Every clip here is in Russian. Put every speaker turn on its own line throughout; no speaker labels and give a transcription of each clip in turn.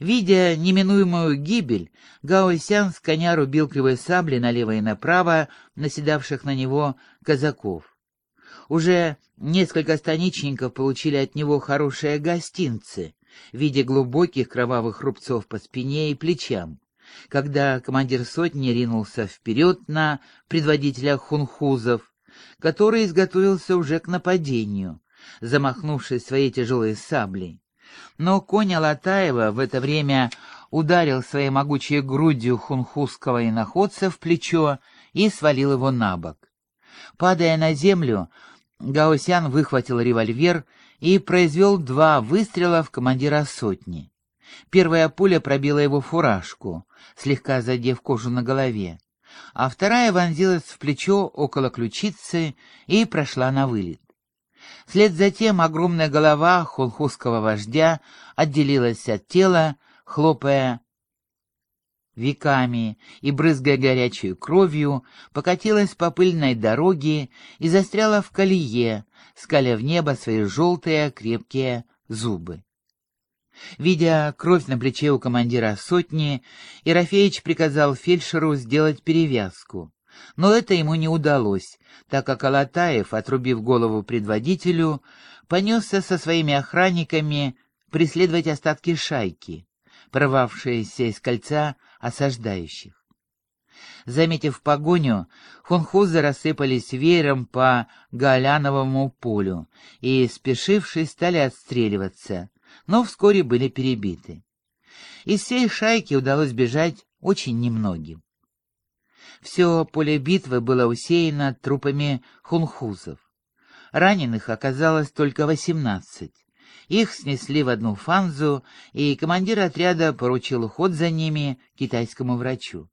Видя неминуемую гибель, Гаосян с коня рубил кривой сабли налево и направо наседавших на него казаков. Уже несколько станичников получили от него хорошие гостинцы в виде глубоких кровавых рубцов по спине и плечам, когда командир сотни ринулся вперед на предводителя хунхузов, который изготовился уже к нападению, замахнувшись своей тяжелой саблей. Но конь Алатаева в это время ударил своей могучей грудью хунхузского иноходца в плечо и свалил его на бок. Падая на землю, Гаусян выхватил револьвер и произвел два выстрела в командира сотни. Первая пуля пробила его фуражку, слегка задев кожу на голове, а вторая вонзилась в плечо около ключицы и прошла на вылет. Вслед за тем огромная голова хунхузского вождя отделилась от тела, хлопая веками и, брызгая горячей кровью, покатилась по пыльной дороге и застряла в колее, скаля в небо свои желтые крепкие зубы. Видя кровь на плече у командира сотни, Ерофеич приказал фельдшеру сделать перевязку. Но это ему не удалось, так как Алатаев, отрубив голову предводителю, понесся со своими охранниками преследовать остатки шайки, прорвавшиеся из кольца осаждающих. Заметив погоню, хунхузы рассыпались веером по Галяновому полю и, спешившись, стали отстреливаться, но вскоре были перебиты. Из всей шайки удалось бежать очень немногим. Все поле битвы было усеяно трупами хунхузов. Раненых оказалось только восемнадцать. Их снесли в одну фанзу, и командир отряда поручил уход за ними китайскому врачу.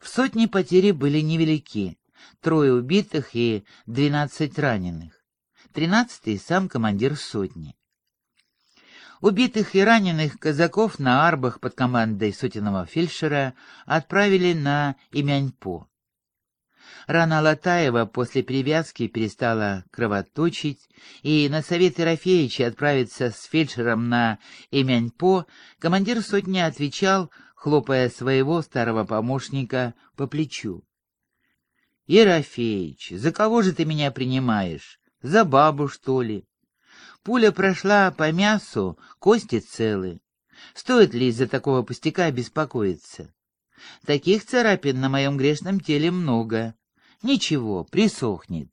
В сотне потери были невелики, трое убитых и двенадцать раненых. Тринадцатый сам командир сотни. Убитых и раненых казаков на арбах под командой сотенного фельдшера отправили на Имяньпо. Рана Латаева после привязки перестала кровоточить, и на совет Ерофеевича отправиться с фельдшером на Имяньпо командир сотни отвечал, хлопая своего старого помощника по плечу. «Ерофеич, за кого же ты меня принимаешь? За бабу, что ли? Пуля прошла по мясу, кости целы. Стоит ли из-за такого пустяка беспокоиться? Таких царапин на моем грешном теле много. Ничего, присохнет.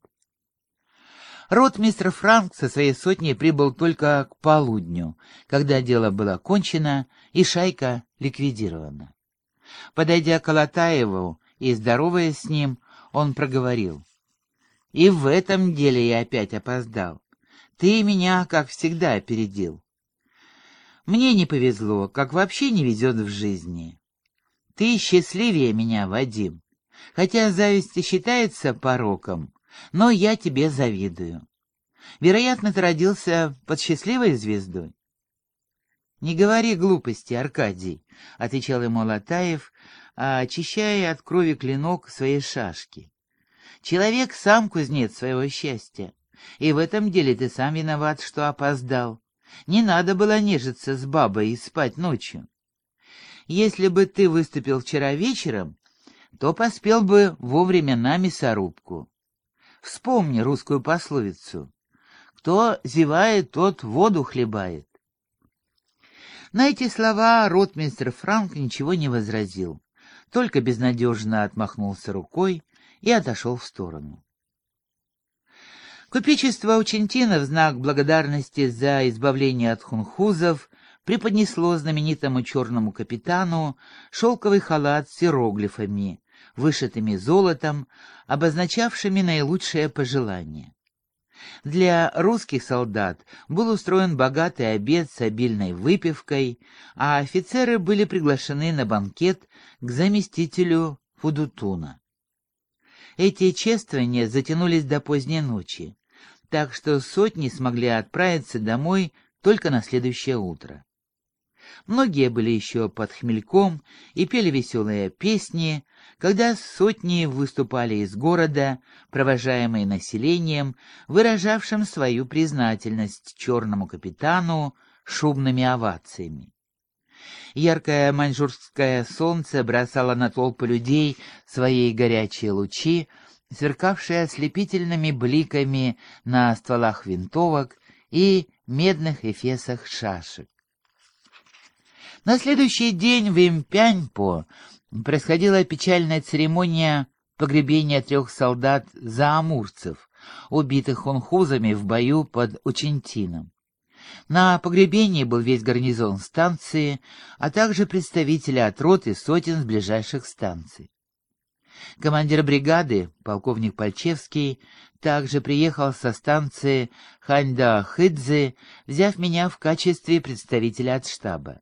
Ротмистр Франк со своей сотней прибыл только к полудню, когда дело было кончено и шайка ликвидирована. Подойдя к Алатаеву и здороваясь с ним, он проговорил. «И в этом деле я опять опоздал. Ты меня, как всегда, опередил. Мне не повезло, как вообще не везет в жизни. Ты счастливее меня, Вадим. Хотя зависть считается пороком, но я тебе завидую. Вероятно, ты родился под счастливой звездой. «Не говори глупости, Аркадий», — отвечал ему Латаев, очищая от крови клинок своей шашки. «Человек сам кузнец своего счастья. И в этом деле ты сам виноват, что опоздал. Не надо было нежиться с бабой и спать ночью. Если бы ты выступил вчера вечером, то поспел бы вовремя на мясорубку. Вспомни русскую пословицу. Кто зевает, тот воду хлебает. На эти слова ротмистр Франк ничего не возразил, только безнадежно отмахнулся рукой и отошел в сторону. Купечество Учентина в знак благодарности за избавление от хунхузов преподнесло знаменитому черному капитану шелковый халат с иероглифами, вышитыми золотом, обозначавшими наилучшие пожелания. Для русских солдат был устроен богатый обед с обильной выпивкой, а офицеры были приглашены на банкет к заместителю Фудутуна. Эти чествования затянулись до поздней ночи так что сотни смогли отправиться домой только на следующее утро. Многие были еще под хмельком и пели веселые песни, когда сотни выступали из города, провожаемые населением, выражавшим свою признательность черному капитану шумными овациями. Яркое маньчжурское солнце бросало на толпы людей свои горячие лучи, сверкавшие ослепительными бликами на стволах винтовок и медных эфесах шашек. На следующий день в Импяньпо происходила печальная церемония погребения трех солдат-заамурцев, убитых хунхузами в бою под Учентином. На погребении был весь гарнизон станции, а также представители от рот и сотен с ближайших станций. Командир бригады, полковник Пальчевский, также приехал со станции Ханьда-Хыдзе, взяв меня в качестве представителя от штаба.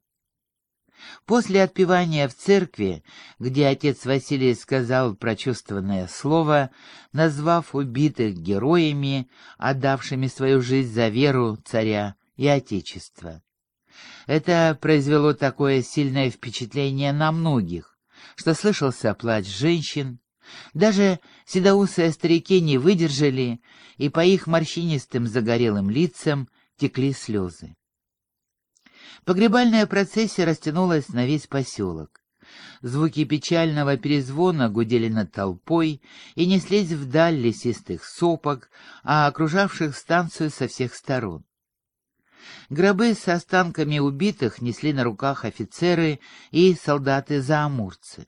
После отпевания в церкви, где отец Василий сказал прочувствованное слово, назвав убитых героями, отдавшими свою жизнь за веру царя и отечества. Это произвело такое сильное впечатление на многих, что слышался плач женщин, даже седоусые старики не выдержали, и по их морщинистым загорелым лицам текли слезы. Погребальная процессия растянулась на весь поселок. Звуки печального перезвона гудели над толпой и неслись вдаль лесистых сопок, а окружавших станцию со всех сторон. Гробы с останками убитых несли на руках офицеры и солдаты-заамурцы.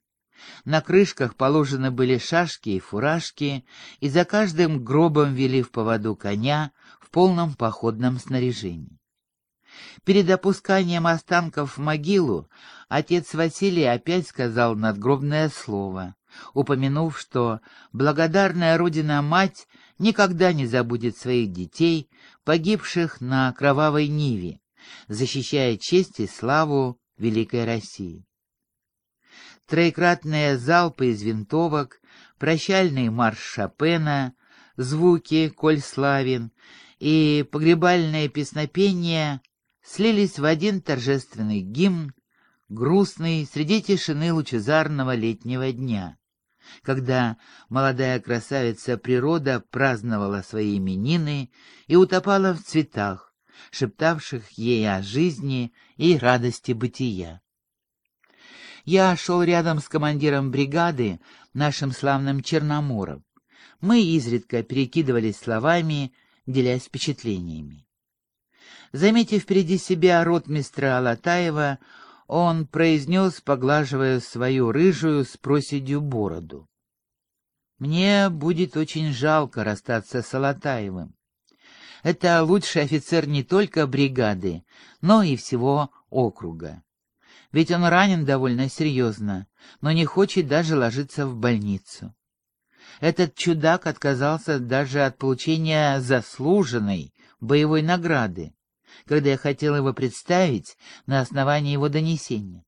На крышках положены были шашки и фуражки, и за каждым гробом вели в поводу коня в полном походном снаряжении. Перед опусканием останков в могилу отец Василий опять сказал надгробное слово, упомянув, что благодарная Родина-Мать никогда не забудет своих детей, погибших на кровавой Ниве, защищая честь и славу Великой России. Троекратные залпы из винтовок, прощальный марш Шопена, звуки «Коль славен» и погребальное песнопение слились в один торжественный гимн, грустный среди тишины лучезарного летнего дня, когда молодая красавица природа праздновала свои именины и утопала в цветах, шептавших ей о жизни и радости бытия. Я шел рядом с командиром бригады, нашим славным Черномором. Мы изредка перекидывались словами, делясь впечатлениями. Заметив впереди себя ротмистра Алатаева, он произнес, поглаживая свою рыжую с проседью бороду. «Мне будет очень жалко расстаться с Алатаевым. Это лучший офицер не только бригады, но и всего округа. Ведь он ранен довольно серьезно, но не хочет даже ложиться в больницу. Этот чудак отказался даже от получения заслуженной боевой награды, когда я хотел его представить на основании его донесения.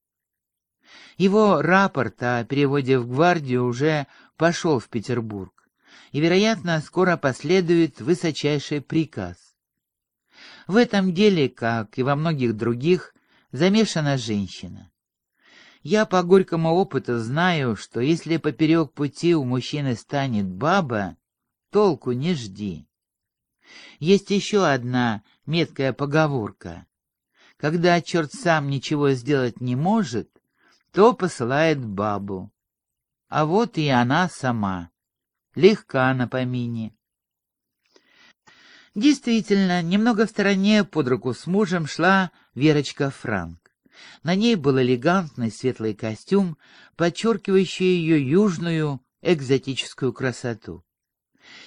Его рапорт о переводе в гвардию уже пошел в Петербург, и, вероятно, скоро последует высочайший приказ. В этом деле, как и во многих других, замешана женщина. Я по горькому опыту знаю, что если поперек пути у мужчины станет баба, толку не жди. Есть еще одна меткая поговорка. Когда черт сам ничего сделать не может, то посылает бабу. А вот и она сама. Легка на помине. Действительно, немного в стороне под руку с мужем шла Верочка Франк. На ней был элегантный светлый костюм, подчеркивающий ее южную экзотическую красоту.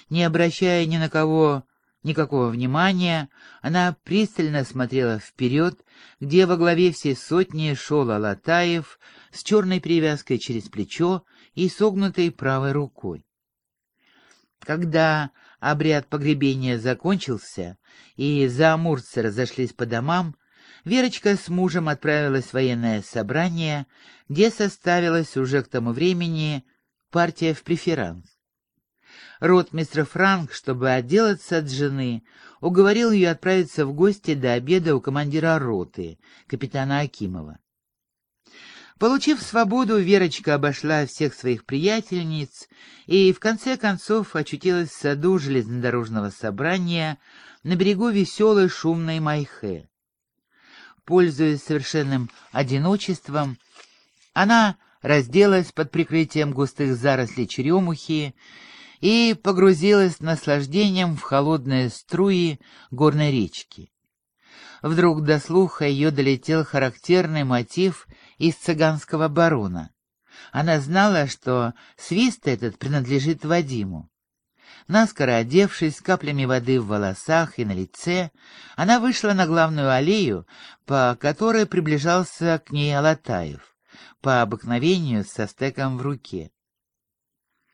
Не обращая ни на кого никакого внимания, она пристально смотрела вперед, где во главе всей сотни шел Алатаев с черной привязкой через плечо и согнутой правой рукой. Когда обряд погребения закончился и заамурцы разошлись по домам, Верочка с мужем отправилась в военное собрание, где составилась уже к тому времени партия в преферанс. Ротмистр Франк, чтобы отделаться от жены, уговорил ее отправиться в гости до обеда у командира роты, капитана Акимова. Получив свободу, Верочка обошла всех своих приятельниц и, в конце концов, очутилась в саду железнодорожного собрания на берегу веселой шумной Майхе. пользуясь совершенным одиночеством, она разделась под прикрытием густых зарослей черемухи и погрузилась наслаждением в холодные струи горной речки. Вдруг до слуха ее долетел характерный мотив из цыганского барона. Она знала, что свист этот принадлежит Вадиму. Наскоро одевшись с каплями воды в волосах и на лице, она вышла на главную аллею, по которой приближался к ней Алатаев, по обыкновению со стеком в руке.